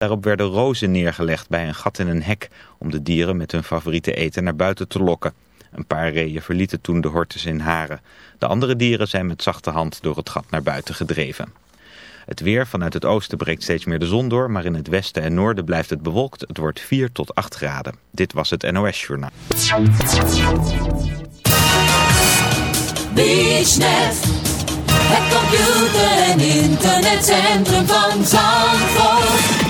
Daarop werden rozen neergelegd bij een gat in een hek om de dieren met hun favoriete eten naar buiten te lokken. Een paar reeën verlieten toen de hortus in haren. De andere dieren zijn met zachte hand door het gat naar buiten gedreven. Het weer vanuit het oosten breekt steeds meer de zon door, maar in het westen en noorden blijft het bewolkt. Het wordt 4 tot 8 graden. Dit was het NOS Journaal. Het computer- en internetcentrum van Zandvoort.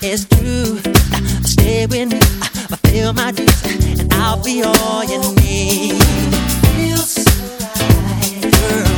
It's true. Stay with me, fulfill my dreams, and I'll be all you need. Feels so right, girl.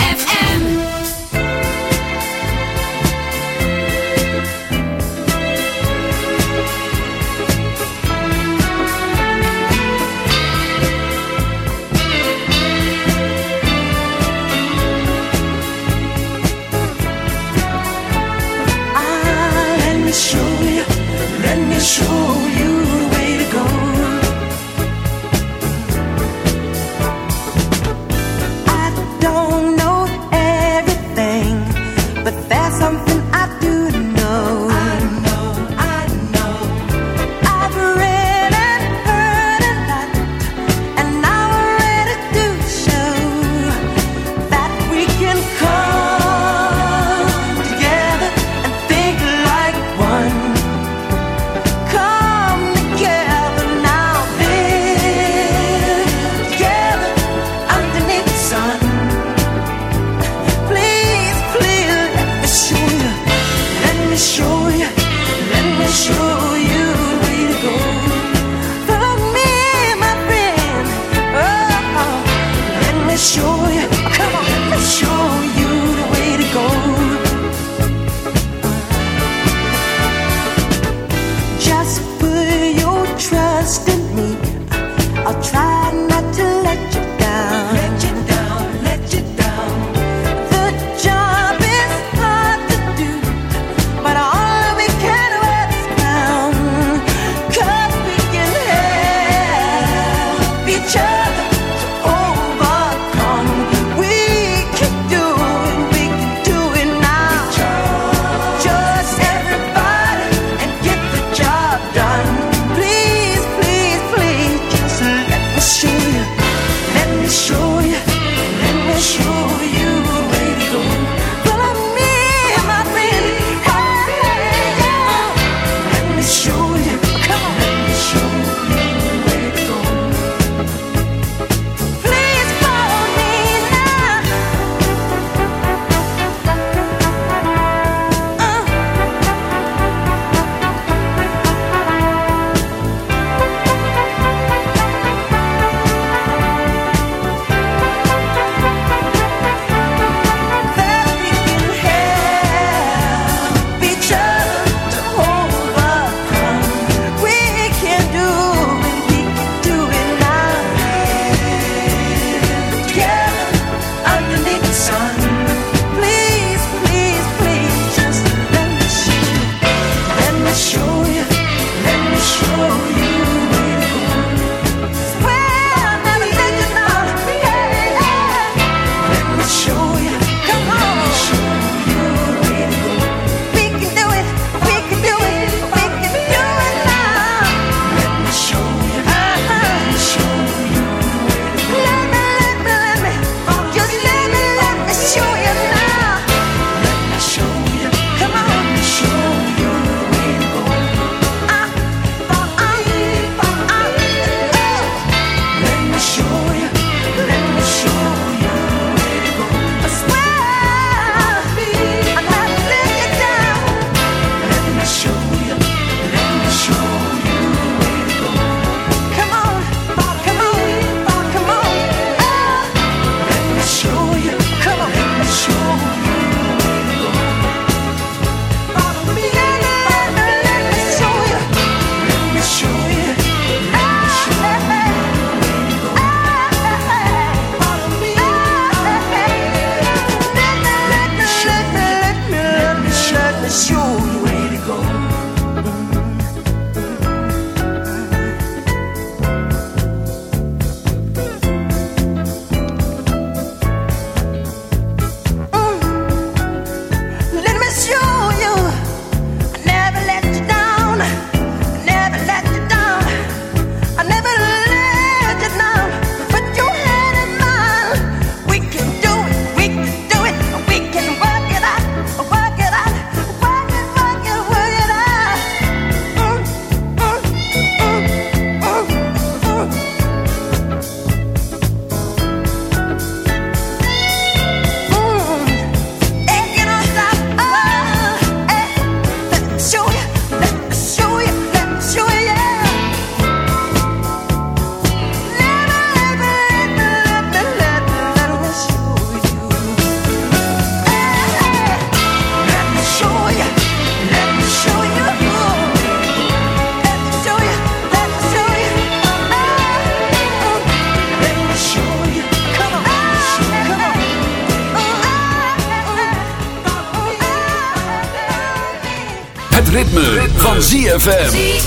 ZFM.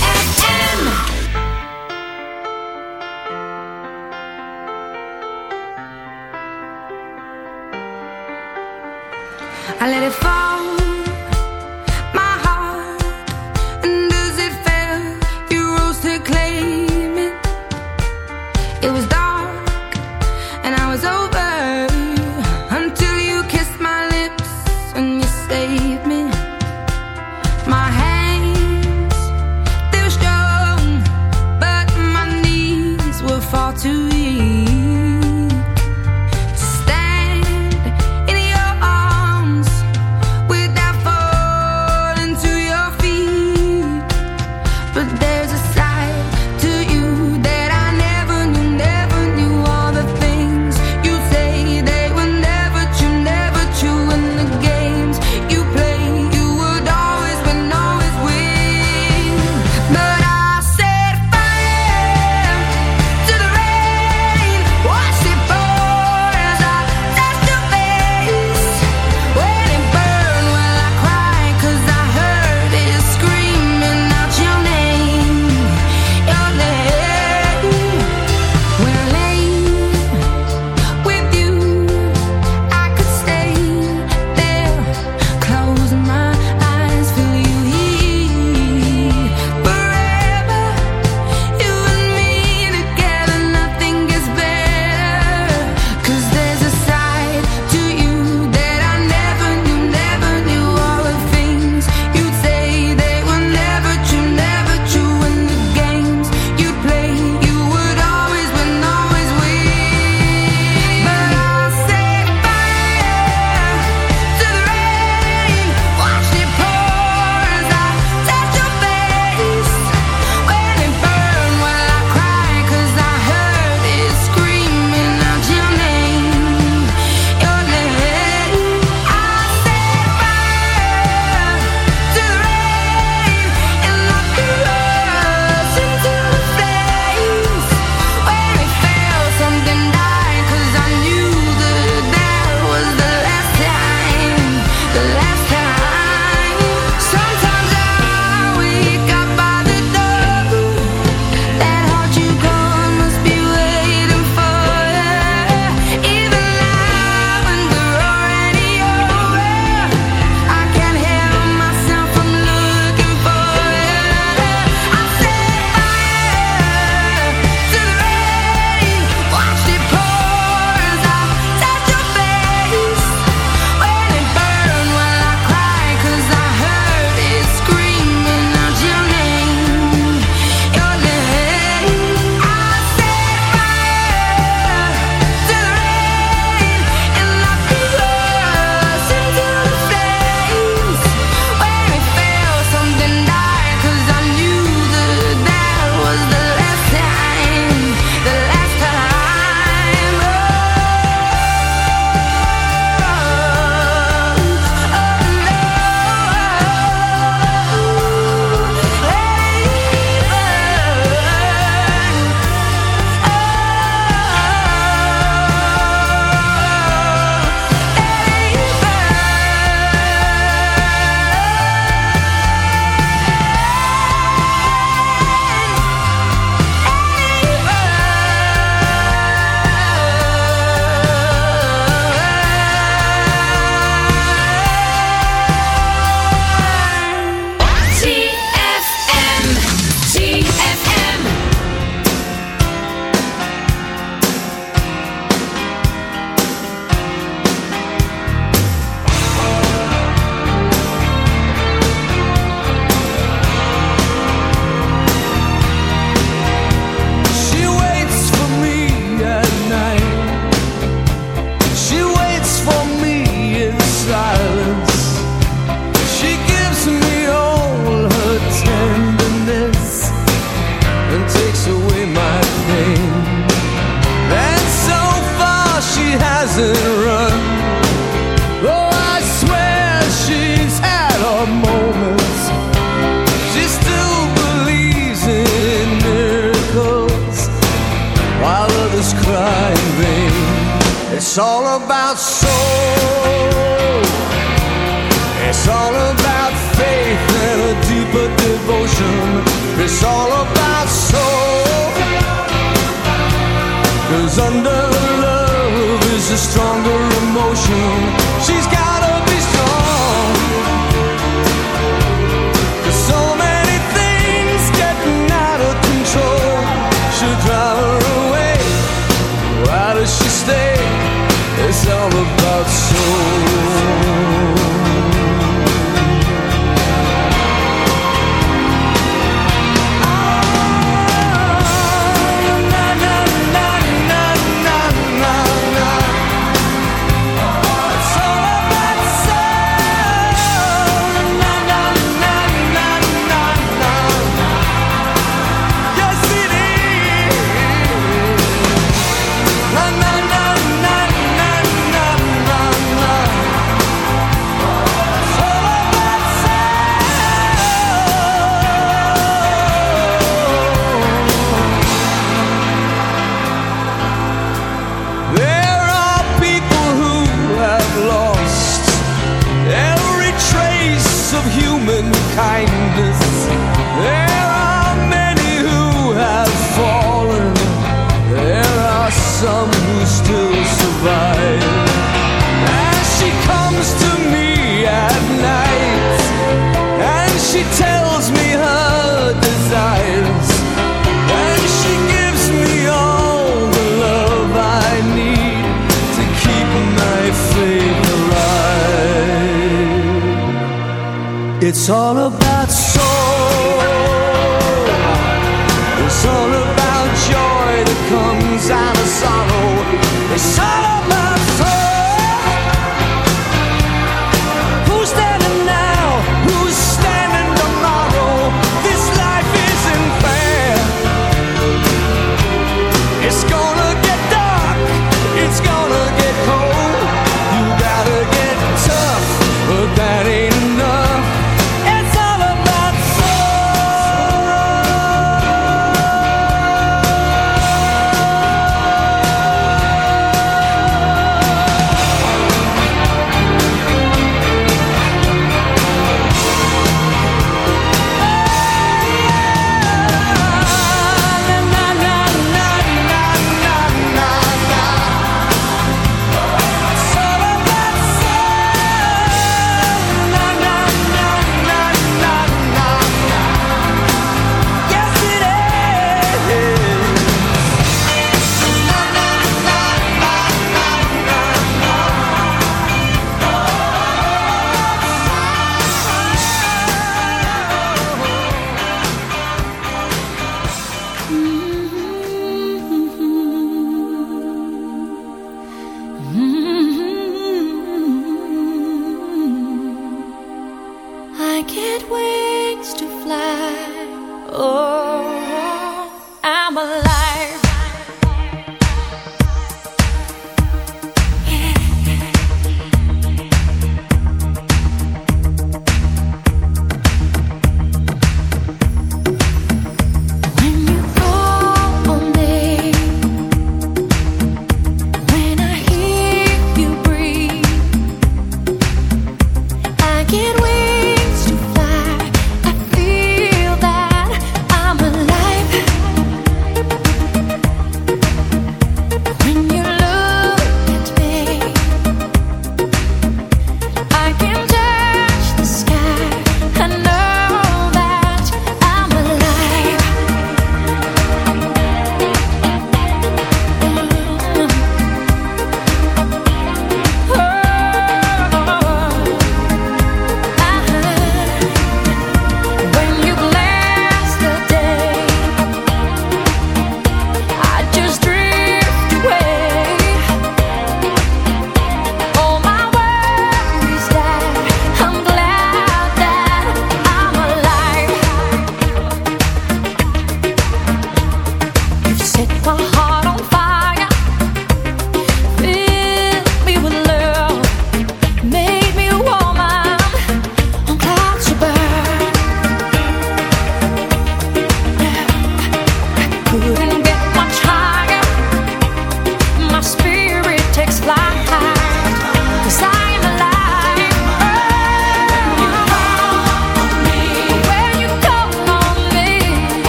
All about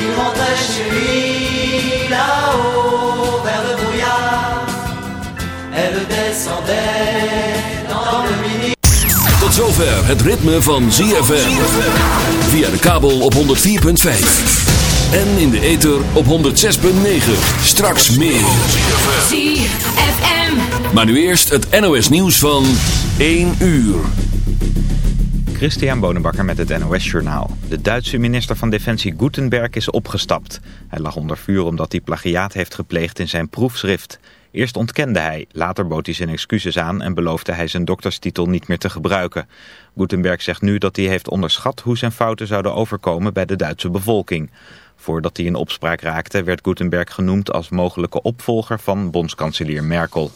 Il rentrait chez lui là-haut vers le brouillard. Elle descendait Tot zover het ritme van ZFM. Via de kabel op 104.5. En in de ether op 106.9. Straks meer. ZFM. Maar nu eerst het NOS nieuws van 1 uur. Christian Bonenbakker met het NOS Journaal. De Duitse minister van Defensie Gutenberg is opgestapt. Hij lag onder vuur omdat hij plagiaat heeft gepleegd in zijn proefschrift. Eerst ontkende hij, later bood hij zijn excuses aan en beloofde hij zijn dokterstitel niet meer te gebruiken. Gutenberg zegt nu dat hij heeft onderschat hoe zijn fouten zouden overkomen bij de Duitse bevolking. Voordat hij in opspraak raakte werd Gutenberg genoemd als mogelijke opvolger van bondskanselier Merkel.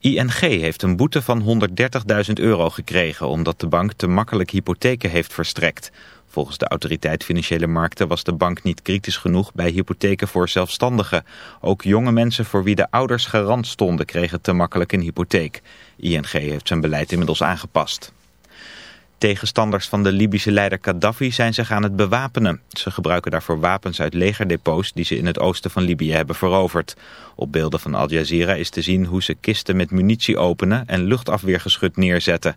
ING heeft een boete van 130.000 euro gekregen omdat de bank te makkelijk hypotheken heeft verstrekt. Volgens de autoriteit Financiële Markten was de bank niet kritisch genoeg bij hypotheken voor zelfstandigen. Ook jonge mensen voor wie de ouders garant stonden kregen te makkelijk een hypotheek. ING heeft zijn beleid inmiddels aangepast. Tegenstanders van de Libische leider Gaddafi zijn zich aan het bewapenen. Ze gebruiken daarvoor wapens uit legerdepots die ze in het oosten van Libië hebben veroverd. Op beelden van Al Jazeera is te zien hoe ze kisten met munitie openen en luchtafweergeschut neerzetten.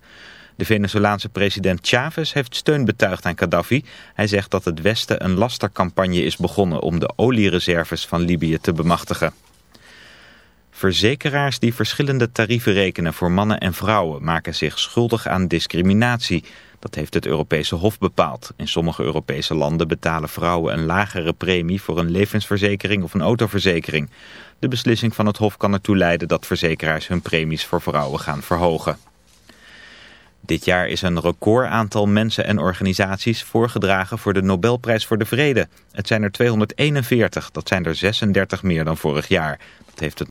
De Venezolaanse president Chavez heeft steun betuigd aan Gaddafi. Hij zegt dat het Westen een lastercampagne is begonnen om de oliereserves van Libië te bemachtigen. Verzekeraars die verschillende tarieven rekenen voor mannen en vrouwen maken zich schuldig aan discriminatie. Dat heeft het Europese Hof bepaald. In sommige Europese landen betalen vrouwen een lagere premie voor een levensverzekering of een autoverzekering. De beslissing van het Hof kan ertoe leiden dat verzekeraars hun premies voor vrouwen gaan verhogen. Dit jaar is een record aantal mensen en organisaties voorgedragen voor de Nobelprijs voor de Vrede. Het zijn er 241, dat zijn er 36 meer dan vorig jaar. Dat heeft het